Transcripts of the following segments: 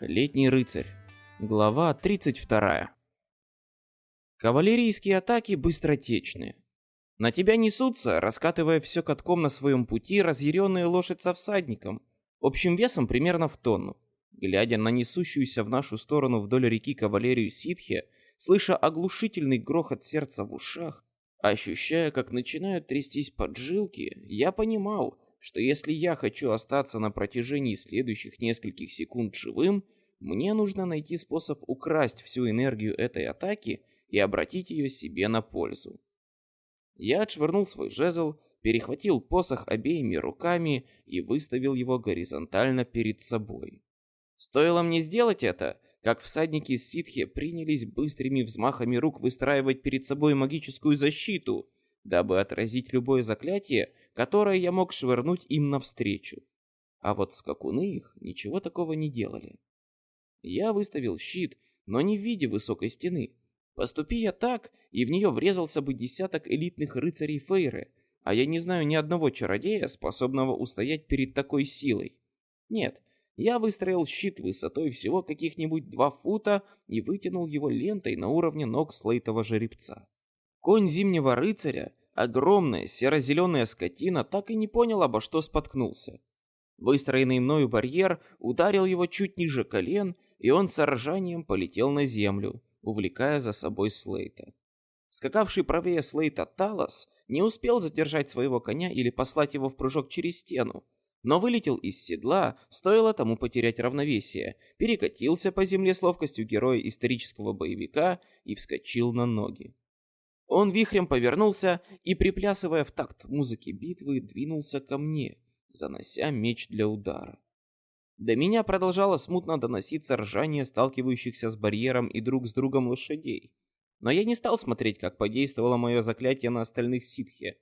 Летний рыцарь. Глава 32. Кавалерийские атаки быстротечны. На тебя несутся, раскатывая все катком на своем пути, разъяренные лошадь со всадником, общим весом примерно в тонну. Глядя на несущуюся в нашу сторону вдоль реки кавалерию ситхи, слыша оглушительный грохот сердца в ушах, ощущая, как начинают трястись поджилки, я понимал, что если я хочу остаться на протяжении следующих нескольких секунд живым, мне нужно найти способ украсть всю энергию этой атаки и обратить ее себе на пользу. Я отшвырнул свой жезл, перехватил посох обеими руками и выставил его горизонтально перед собой. Стоило мне сделать это, как всадники из ситхи принялись быстрыми взмахами рук выстраивать перед собой магическую защиту, дабы отразить любое заклятие, которое я мог швырнуть им навстречу. А вот скакуны их ничего такого не делали. Я выставил щит, но не в виде высокой стены, Поступи я так, и в нее врезался бы десяток элитных рыцарей Фейры, а я не знаю ни одного чародея, способного устоять перед такой силой. Нет, я выстроил щит высотой всего каких-нибудь два фута и вытянул его лентой на уровне ног слейтого жеребца. Конь зимнего рыцаря, огромная серо-зеленая скотина, так и не понял, обо что споткнулся. Выстроенный мною барьер ударил его чуть ниже колен, и он с ржанием полетел на землю, увлекая за собой Слейта. Скакавший правее Слейта Талос не успел задержать своего коня или послать его в прыжок через стену, но вылетел из седла, стоило тому потерять равновесие, перекатился по земле с ловкостью героя исторического боевика и вскочил на ноги. Он вихрем повернулся и, приплясывая в такт музыки битвы, двинулся ко мне, занося меч для удара. До меня продолжало смутно доноситься ржание сталкивающихся с барьером и друг с другом лошадей. Но я не стал смотреть, как подействовало мое заклятие на остальных ситхи.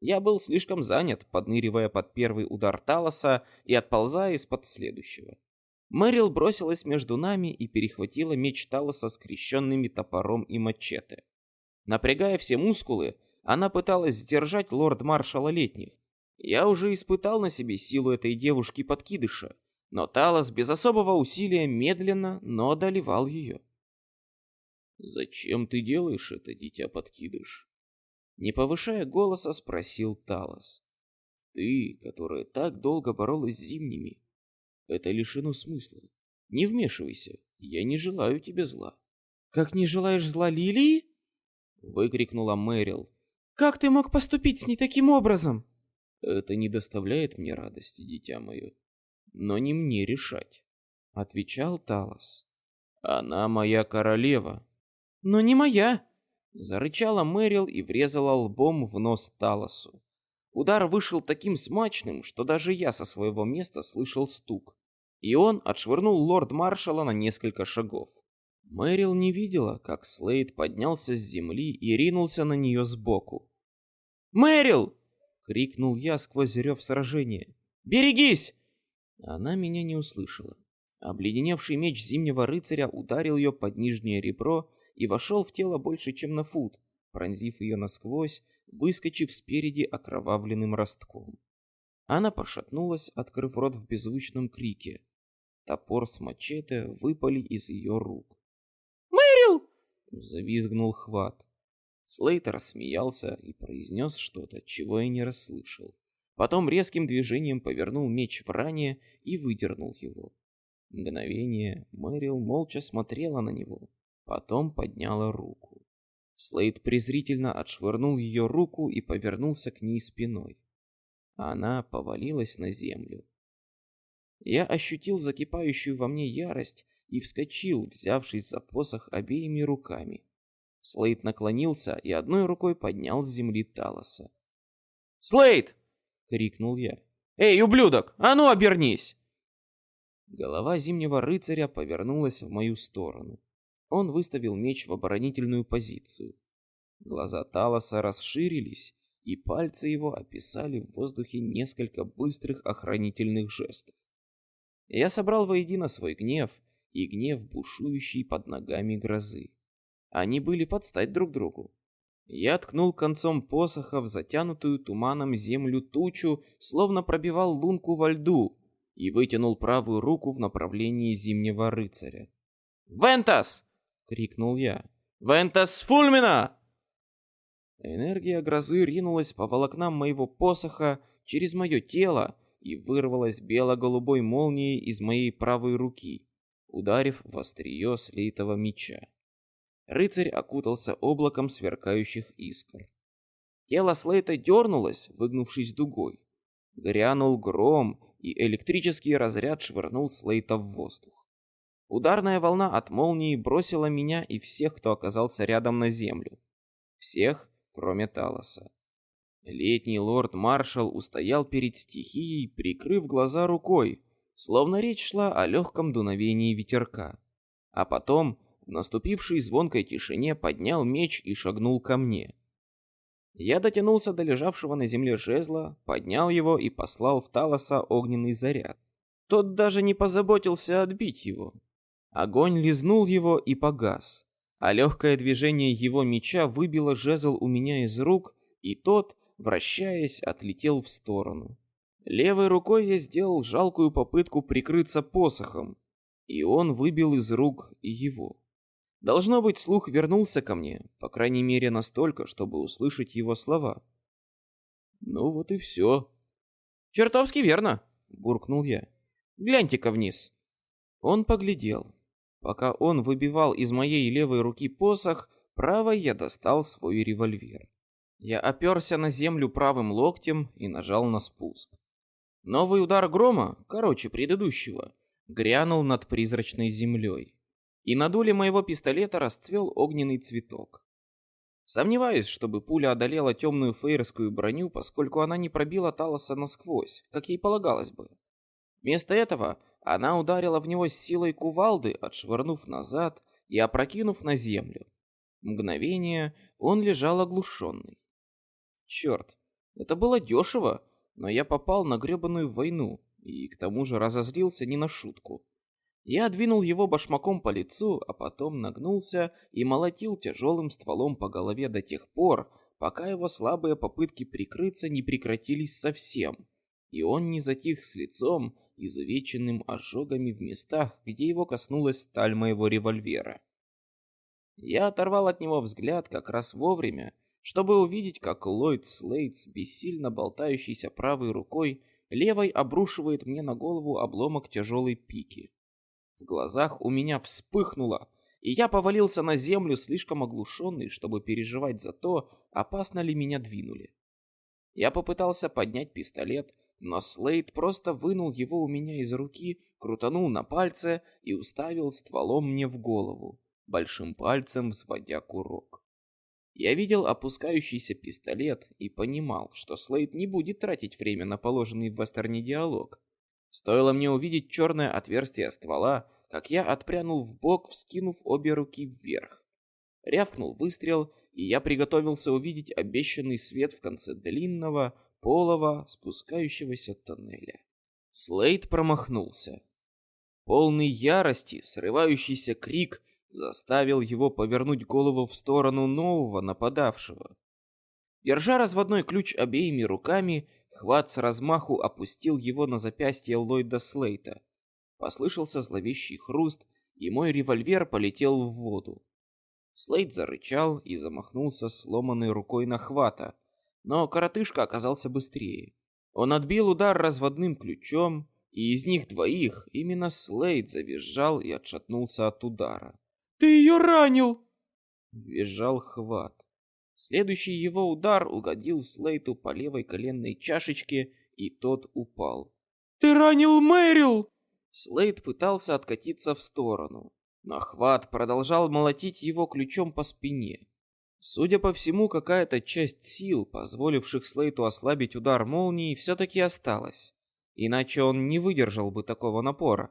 Я был слишком занят, подныривая под первый удар Талоса и отползая из-под следующего. Мэрил бросилась между нами и перехватила меч Талоса скрещенными топором и мачете. Напрягая все мускулы, она пыталась сдержать лорд-маршала Летних. Я уже испытал на себе силу этой девушки-подкидыша, но Талос без особого усилия медленно, но одолевал ее. «Зачем ты делаешь это, дитя-подкидыш?» Не повышая голоса, спросил Талос. «Ты, которая так долго боролась с зимними, это лишено смысла. Не вмешивайся, я не желаю тебе зла». «Как не желаешь зла Лилии?» Выкрикнула Мэрил. «Как ты мог поступить с ней таким образом?» «Это не доставляет мне радости, дитя мое но не мне решать, отвечал Талос. Она моя королева. Но не моя, зарычала Мэрил и врезала лбом в нос Талосу. Удар вышел таким смачным, что даже я со своего места слышал стук, и он отшвырнул лорд-маршала на несколько шагов. Мэрил не видела, как Слейд поднялся с земли и ринулся на нее сбоку. «Мэрил!» — крикнул я сквозь рев сражения. «Берегись! Она меня не услышала. Обледеневший меч зимнего рыцаря ударил ее под нижнее ребро и вошел в тело больше, чем на фут, пронзив ее насквозь, выскочив спереди окровавленным ростком. Она пошатнулась, открыв рот в беззвучном крике. Топор с мачете выпали из ее рук. Завизгнул хват. Слейтер смеялся и произнес что-то, чего я не расслышал. Потом резким движением повернул меч в ране и выдернул его. Мгновение Мэрил молча смотрела на него, потом подняла руку. Слейд презрительно отшвырнул ее руку и повернулся к ней спиной. Она повалилась на землю. Я ощутил закипающую во мне ярость и вскочил, взявшись за посох обеими руками. Слейд наклонился и одной рукой поднял с земли Талоса. «Слейд!» — крикнул я. «Эй, ублюдок, а ну обернись!» Голова зимнего рыцаря повернулась в мою сторону. Он выставил меч в оборонительную позицию. Глаза Талоса расширились, и пальцы его описали в воздухе несколько быстрых охранительных жестов. Я собрал воедино свой гнев и гнев, бушующий под ногами грозы. Они были под стать друг другу. Я ткнул концом посоха в затянутую туманом землю тучу, словно пробивал лунку во льду, и вытянул правую руку в направлении Зимнего Рыцаря. «Вентас!» — крикнул я. «Вентас фульмина!» Энергия грозы ринулась по волокнам моего посоха через мое тело и вырвалась бело-голубой молнией из моей правой руки, ударив в острие слитого меча. Рыцарь окутался облаком сверкающих искр. Тело Слейта дернулось, выгнувшись дугой. Грянул гром, и электрический разряд швырнул Слейта в воздух. Ударная волна от молнии бросила меня и всех, кто оказался рядом на землю. Всех, кроме Талоса. Летний лорд-маршал устоял перед стихией, прикрыв глаза рукой, словно речь шла о легком дуновении ветерка. А потом, в наступившей звонкой тишине, поднял меч и шагнул ко мне. Я дотянулся до лежавшего на земле жезла, поднял его и послал в Талоса огненный заряд. Тот даже не позаботился отбить его. Огонь лизнул его и погас, а легкое движение его меча выбило жезл у меня из рук, и тот, вращаясь, отлетел в сторону. Левой рукой я сделал жалкую попытку прикрыться посохом, и он выбил из рук его. Должно быть, слух вернулся ко мне, по крайней мере настолько, чтобы услышать его слова. Ну вот и все. Чертовски верно, буркнул я. Гляньте-ка вниз. Он поглядел. Пока он выбивал из моей левой руки посох, правой я достал свой револьвер. Я оперся на землю правым локтем и нажал на спуск. Новый удар грома, короче предыдущего, грянул над призрачной землей и на дуле моего пистолета расцвел огненный цветок. Сомневаюсь, чтобы пуля одолела темную фейерскую броню, поскольку она не пробила Талоса насквозь, как ей полагалось бы. Вместо этого она ударила в него с силой кувалды, отшвырнув назад и опрокинув на землю. Мгновение он лежал оглушенный. Черт, это было дешево, но я попал на гребаную войну и к тому же разозлился не на шутку. Я двинул его башмаком по лицу, а потом нагнулся и молотил тяжелым стволом по голове до тех пор, пока его слабые попытки прикрыться не прекратились совсем, и он не затих с лицом, изувеченным ожогами в местах, где его коснулась сталь моего револьвера. Я оторвал от него взгляд как раз вовремя, чтобы увидеть, как Ллойд Слейтс, бессильно болтающийся правой рукой, левой обрушивает мне на голову обломок тяжелой пики. В глазах у меня вспыхнуло, и я повалился на землю, слишком оглушенный, чтобы переживать за то, опасно ли меня двинули. Я попытался поднять пистолет, но Слейд просто вынул его у меня из руки, крутанул на пальце и уставил стволом мне в голову, большим пальцем взводя курок. Я видел опускающийся пистолет и понимал, что Слейд не будет тратить время на положенный в вестерне диалог. Стоило мне увидеть черное отверстие ствола, как я отпрянул в бок, вскинув обе руки вверх. Рявкнул выстрел, и я приготовился увидеть обещанный свет в конце длинного, полого, спускающегося тоннеля. Слейд промахнулся. Полный ярости, срывающийся крик заставил его повернуть голову в сторону нового нападавшего. Держа разводной ключ обеими руками, Хват с размаху опустил его на запястье Ллойда Слейта. Послышался зловещий хруст, и мой револьвер полетел в воду. Слейт зарычал и замахнулся сломанной рукой на Хвата, но коротышка оказался быстрее. Он отбил удар разводным ключом, и из них двоих именно Слейд завизжал и отшатнулся от удара. «Ты ее ранил!» — визжал Хват. Следующий его удар угодил Слейту по левой коленной чашечке, и тот упал. «Ты ранил Мэрил!» Слейт пытался откатиться в сторону, но Хват продолжал молотить его ключом по спине. Судя по всему, какая-то часть сил, позволивших Слейту ослабить удар молнии, все-таки осталась. Иначе он не выдержал бы такого напора.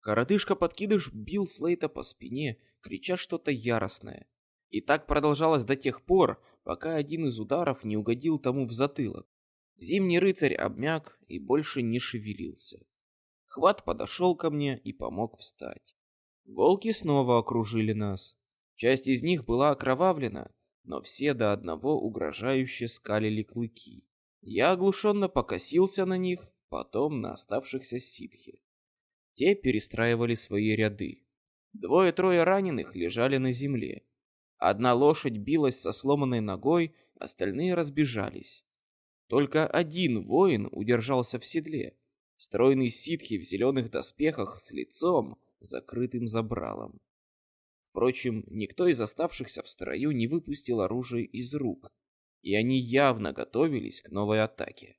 Коротышка-подкидыш бил Слейта по спине, крича что-то яростное. И так продолжалось до тех пор, пока один из ударов не угодил тому в затылок. Зимний рыцарь обмяк и больше не шевелился. Хват подошел ко мне и помог встать. Волки снова окружили нас. Часть из них была окровавлена, но все до одного угрожающе скалили клыки. Я оглушенно покосился на них, потом на оставшихся ситхи. Те перестраивали свои ряды. Двое-трое раненых лежали на земле. Одна лошадь билась со сломанной ногой, остальные разбежались. Только один воин удержался в седле. Стройный ситхи в зеленых доспехах с лицом, закрытым забралом. Впрочем, никто из оставшихся в строю не выпустил оружие из рук, и они явно готовились к новой атаке.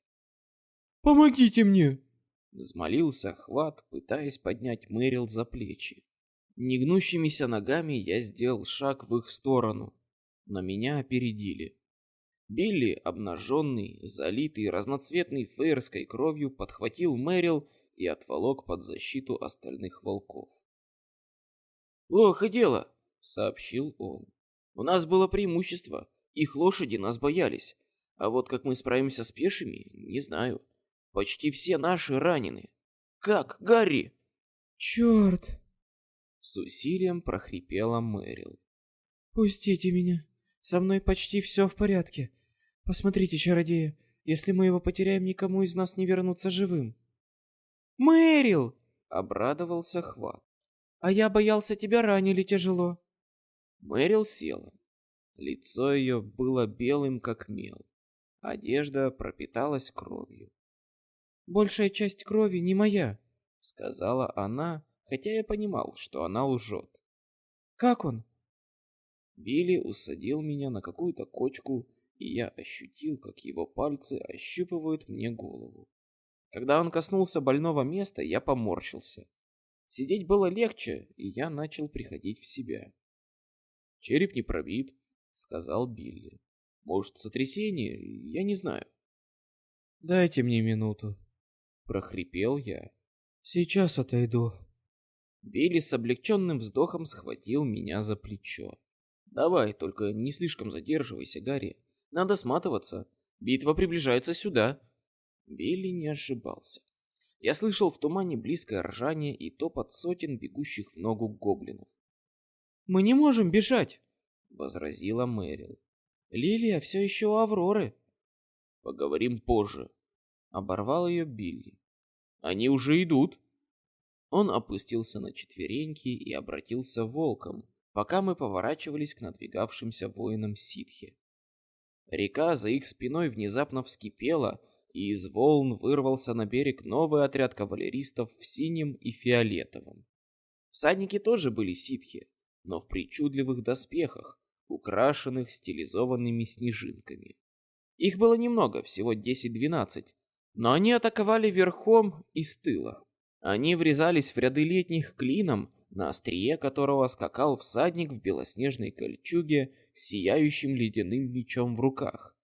«Помогите мне!» — взмолился Хват, пытаясь поднять Мэрил за плечи. Негнущимися ногами я сделал шаг в их сторону, но меня опередили. Билли, обнаженный, залитый разноцветной фейерской кровью, подхватил Мэрил и отволок под защиту остальных волков. «Плохо дело», — сообщил он. «У нас было преимущество, их лошади нас боялись, а вот как мы справимся с пешими, не знаю. Почти все наши ранены. Как, Гарри?» «Черт!» С усилием прохрипела Мэрил. «Пустите меня. Со мной почти все в порядке. Посмотрите, чародея, если мы его потеряем, никому из нас не вернуться живым. Мэрил! Обрадовался Хват. А я боялся, тебя ранили тяжело. Мэрил села. Лицо ее было белым, как мел. Одежда пропиталась кровью. «Большая часть крови не моя», — сказала она, хотя я понимал, что она лжет. «Как он?» Билли усадил меня на какую-то кочку и я ощутил, как его пальцы ощупывают мне голову. Когда он коснулся больного места, я поморщился. Сидеть было легче, и я начал приходить в себя. «Череп не пробит», — сказал Билли. «Может, сотрясение? Я не знаю». «Дайте мне минуту», — прохрипел я. «Сейчас отойду». Билли с облегченным вздохом схватил меня за плечо. «Давай, только не слишком задерживайся, Гарри. Надо сматываться. Битва приближается сюда. Билли не ошибался. Я слышал в тумане близкое ржание и топот сотен бегущих в ногу гоблинов. «Мы не можем бежать!» — возразила Мэрил. «Лилия все еще у Авроры!» «Поговорим позже!» — оборвал ее Билли. «Они уже идут!» Он опустился на четвереньки и обратился волком, пока мы поворачивались к надвигавшимся воинам ситхи. Река за их спиной внезапно вскипела, и из волн вырвался на берег новый отряд кавалеристов в синем и фиолетовом. Всадники тоже были ситхи, но в причудливых доспехах, украшенных стилизованными снежинками. Их было немного, всего 10-12, но они атаковали верхом и с тыла. Они врезались в ряды летних клином, на острие которого скакал всадник в белоснежной кольчуге с сияющим ледяным мечом в руках.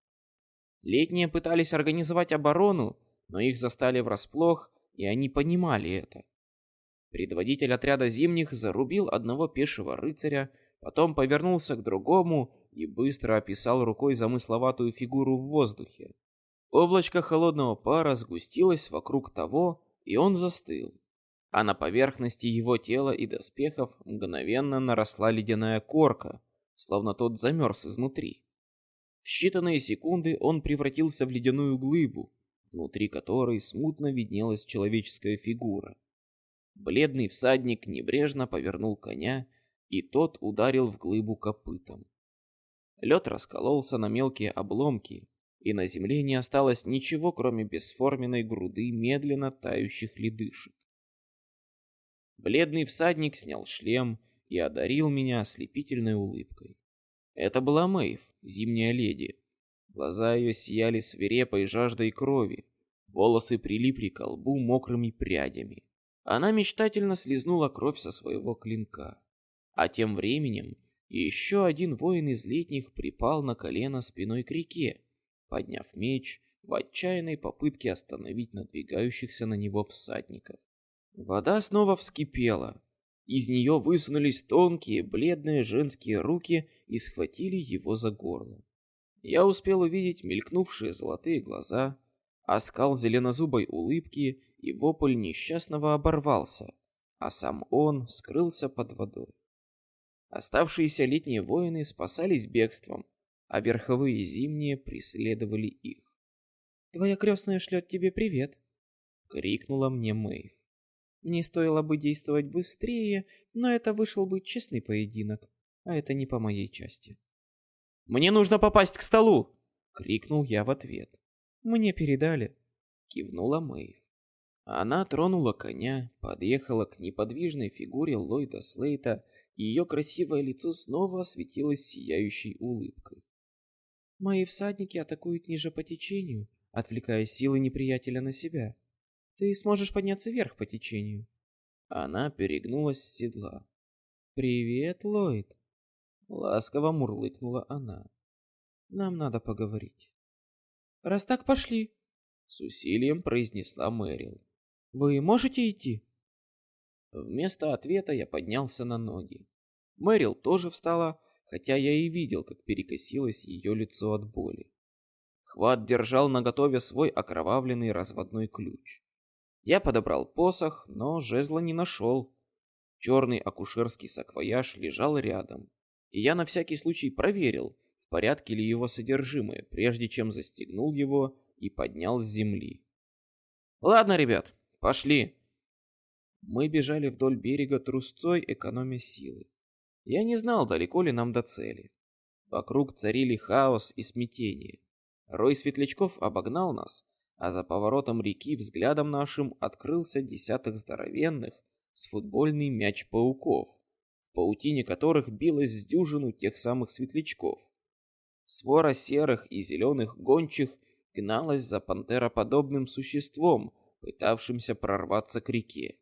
Летние пытались организовать оборону, но их застали врасплох, и они понимали это. Предводитель отряда зимних зарубил одного пешего рыцаря, потом повернулся к другому и быстро описал рукой замысловатую фигуру в воздухе. Облачко холодного пара сгустилось вокруг того, и он застыл. А на поверхности его тела и доспехов мгновенно наросла ледяная корка, словно тот замерз изнутри. В считанные секунды он превратился в ледяную глыбу, внутри которой смутно виднелась человеческая фигура. Бледный всадник небрежно повернул коня, и тот ударил в глыбу копытом. Лед раскололся на мелкие обломки, и на земле не осталось ничего, кроме бесформенной груды медленно тающих ледышек. Бледный всадник снял шлем и одарил меня ослепительной улыбкой. Это была Мэйв, зимняя леди. Глаза ее сияли свирепой жаждой крови, волосы прилипли к лбу мокрыми прядями. Она мечтательно слезнула кровь со своего клинка. А тем временем еще один воин из летних припал на колено спиной к реке, подняв меч в отчаянной попытке остановить надвигающихся на него всадников. Вода снова вскипела, из нее высунулись тонкие, бледные женские руки и схватили его за горло. Я успел увидеть мелькнувшие золотые глаза, оскал зеленозубой улыбки, и вопль несчастного оборвался, а сам он скрылся под водой. Оставшиеся летние воины спасались бегством, а верховые зимние преследовали их. «Твоя крестная шлет тебе привет», крикнула мне Мэйв. Мне стоило бы действовать быстрее, но это вышел бы честный поединок, а это не по моей части. «Мне нужно попасть к столу!» — крикнул я в ответ. «Мне передали», — кивнула Мэйв. Она тронула коня, подъехала к неподвижной фигуре Ллойда Слейта, и ее красивое лицо снова осветилось сияющей улыбкой. «Мои всадники атакуют ниже по течению, отвлекая силы неприятеля на себя. Ты сможешь подняться вверх по течению». Она перегнулась с седла. «Привет, Ллойд!» Ласково мурлыкнула она. «Нам надо поговорить». «Раз так, пошли!» С усилием произнесла Мэрил. Вы можете идти? Вместо ответа я поднялся на ноги. Мэрил тоже встала, хотя я и видел, как перекосилось ее лицо от боли. Хват держал наготове свой окровавленный разводной ключ. Я подобрал посох, но жезла не нашел. Черный акушерский саквояж лежал рядом, и я на всякий случай проверил, в порядке ли его содержимое, прежде чем застегнул его и поднял с земли. «Ладно, ребят, Пошли!» Мы бежали вдоль берега трусцой, экономя силы. Я не знал, далеко ли нам до цели. Вокруг царили хаос и смятение. Рой светлячков обогнал нас, а за поворотом реки взглядом нашим открылся десяток здоровенных с футбольный мяч пауков, в паутине которых билось с дюжину тех самых светлячков. Свора серых и зеленых гончих гналась за пантероподобным существом, пытавшимся прорваться к реке.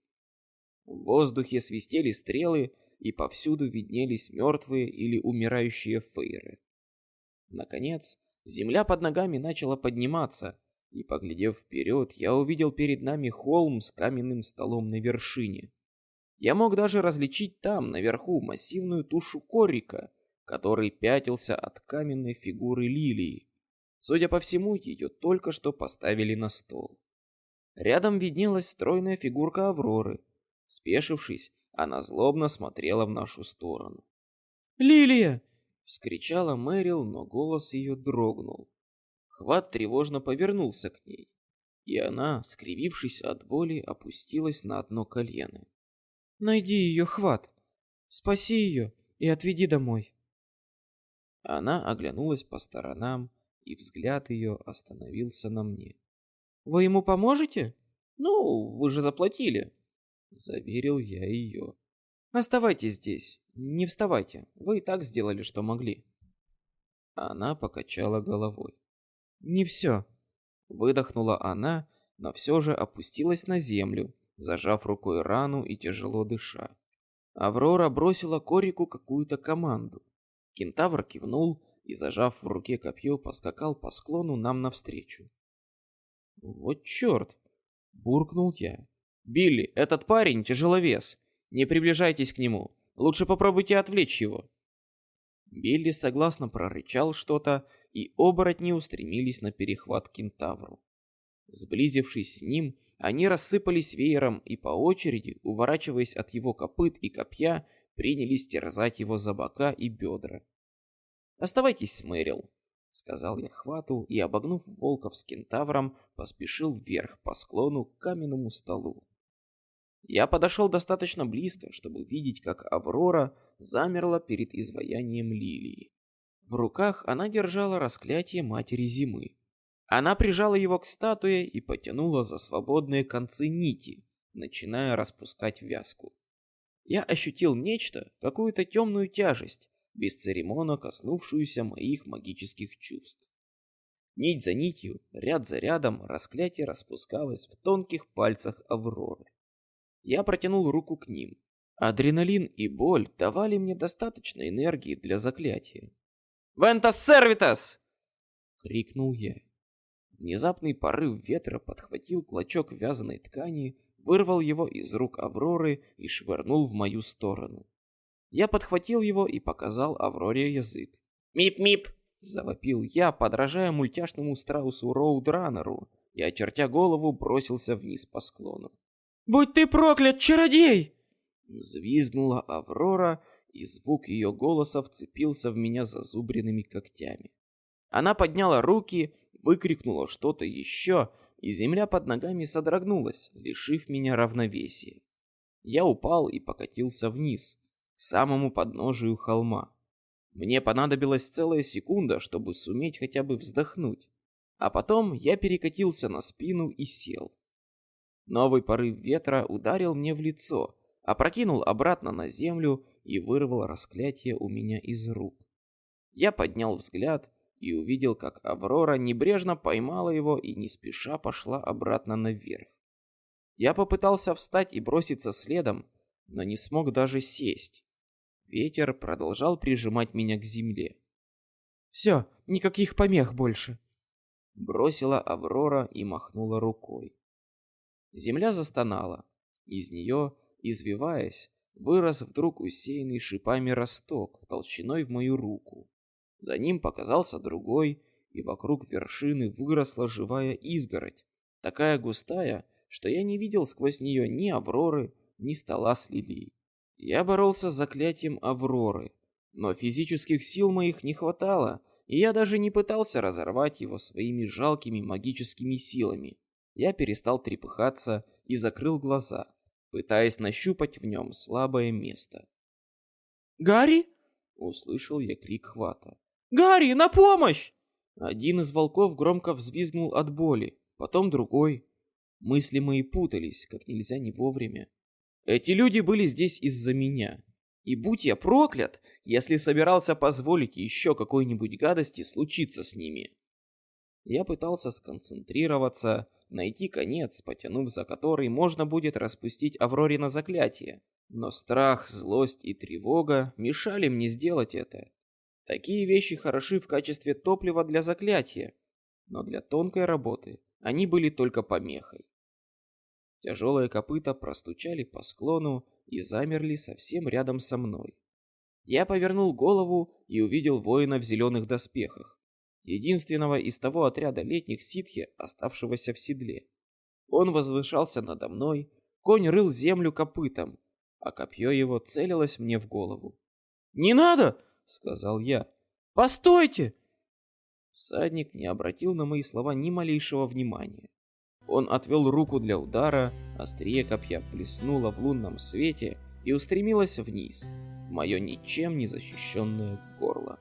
В воздухе свистели стрелы, и повсюду виднелись мертвые или умирающие фейры. Наконец, земля под ногами начала подниматься, и, поглядев вперед, я увидел перед нами холм с каменным столом на вершине. Я мог даже различить там, наверху, массивную тушу корика, который пятился от каменной фигуры лилии. Судя по всему, ее только что поставили на стол. Рядом виднелась стройная фигурка Авроры. Спешившись, она злобно смотрела в нашу сторону. «Лилия!» — вскричала Мэрил, но голос ее дрогнул. Хват тревожно повернулся к ней, и она, скривившись от боли, опустилась на одно колено. «Найди ее, Хват! Спаси ее и отведи домой!» Она оглянулась по сторонам, и взгляд ее остановился на мне. Вы ему поможете? Ну, вы же заплатили. Заверил я ее. Оставайтесь здесь, не вставайте. Вы и так сделали, что могли. Она покачала головой. Не все. Выдохнула она, но все же опустилась на землю, зажав рукой рану и тяжело дыша. Аврора бросила Корику какую-то команду. Кентавр кивнул и, зажав в руке копье, поскакал по склону нам навстречу. «Вот черт!» — буркнул я. «Билли, этот парень тяжеловес. Не приближайтесь к нему. Лучше попробуйте отвлечь его». Билли согласно прорычал что-то, и оборотни устремились на перехват кентавру. Сблизившись с ним, они рассыпались веером и по очереди, уворачиваясь от его копыт и копья, принялись терзать его за бока и бедра. «Оставайтесь с Мэрил», — сказал я хвату и, обогнув волков с кентавром, поспешил вверх по склону к каменному столу. Я подошел достаточно близко, чтобы видеть, как Аврора замерла перед изваянием лилии. В руках она держала расклятие Матери Зимы. Она прижала его к статуе и потянула за свободные концы нити, начиная распускать вязку. Я ощутил нечто, какую-то темную тяжесть, бесцеремонно коснувшуюся моих магических чувств. Нить за нитью, ряд за рядом, расклятие распускалось в тонких пальцах Авроры. Я протянул руку к ним. Адреналин и боль давали мне достаточно энергии для заклятия. «Вентас сервитас!» — крикнул я. Внезапный порыв ветра подхватил клочок вязаной ткани, вырвал его из рук Авроры и швырнул в мою сторону. Я подхватил его и показал Авроре язык. «Мип-мип!» — завопил я, подражая мультяшному страусу Роудраннеру, и, очертя голову, бросился вниз по склону. «Будь ты проклят, чародей!» Взвизгнула Аврора, и звук ее голоса вцепился в меня зазубренными когтями. Она подняла руки, выкрикнула что-то еще, и земля под ногами содрогнулась, лишив меня равновесия. Я упал и покатился вниз, к самому подножию холма. Мне понадобилась целая секунда, чтобы суметь хотя бы вздохнуть, а потом я перекатился на спину и сел. Новый порыв ветра ударил мне в лицо, опрокинул обратно на землю и вырвал расклятие у меня из рук. Я поднял взгляд и увидел, как Аврора небрежно поймала его и не спеша пошла обратно наверх. Я попытался встать и броситься следом, но не смог даже сесть. Ветер продолжал прижимать меня к земле. «Все, никаких помех больше!» Бросила Аврора и махнула рукой. Земля застонала. Из нее, извиваясь, вырос вдруг усеянный шипами росток толщиной в мою руку. За ним показался другой, и вокруг вершины выросла живая изгородь, такая густая, что я не видел сквозь нее ни Авроры, ни стола с лилией. Я боролся с заклятием Авроры, но физических сил моих не хватало, и я даже не пытался разорвать его своими жалкими магическими силами. Я перестал трепыхаться и закрыл глаза, пытаясь нащупать в нем слабое место. «Гарри?» — услышал я крик хвата. «Гарри, на помощь!» Один из волков громко взвизгнул от боли, потом другой. Мысли мои путались, как нельзя не вовремя. Эти люди были здесь из-за меня. И будь я проклят, если собирался позволить еще какой-нибудь гадости случиться с ними. Я пытался сконцентрироваться, найти конец, потянув за который можно будет распустить Авроре на заклятие. Но страх, злость и тревога мешали мне сделать это. Такие вещи хороши в качестве топлива для заклятия, но для тонкой работы они были только помехой. Тяжелые копыта простучали по склону и замерли совсем рядом со мной. Я повернул голову и увидел воина в зеленых доспехах, единственного из того отряда летних ситхи, оставшегося в седле. Он возвышался надо мной, конь рыл землю копытом, а копье его целилось мне в голову. «Не надо!» сказал я. «Постойте!» Всадник не обратил на мои слова ни малейшего внимания. Он отвел руку для удара, острие копья блеснуло в лунном свете и устремилось вниз, в мое ничем не защищенное горло.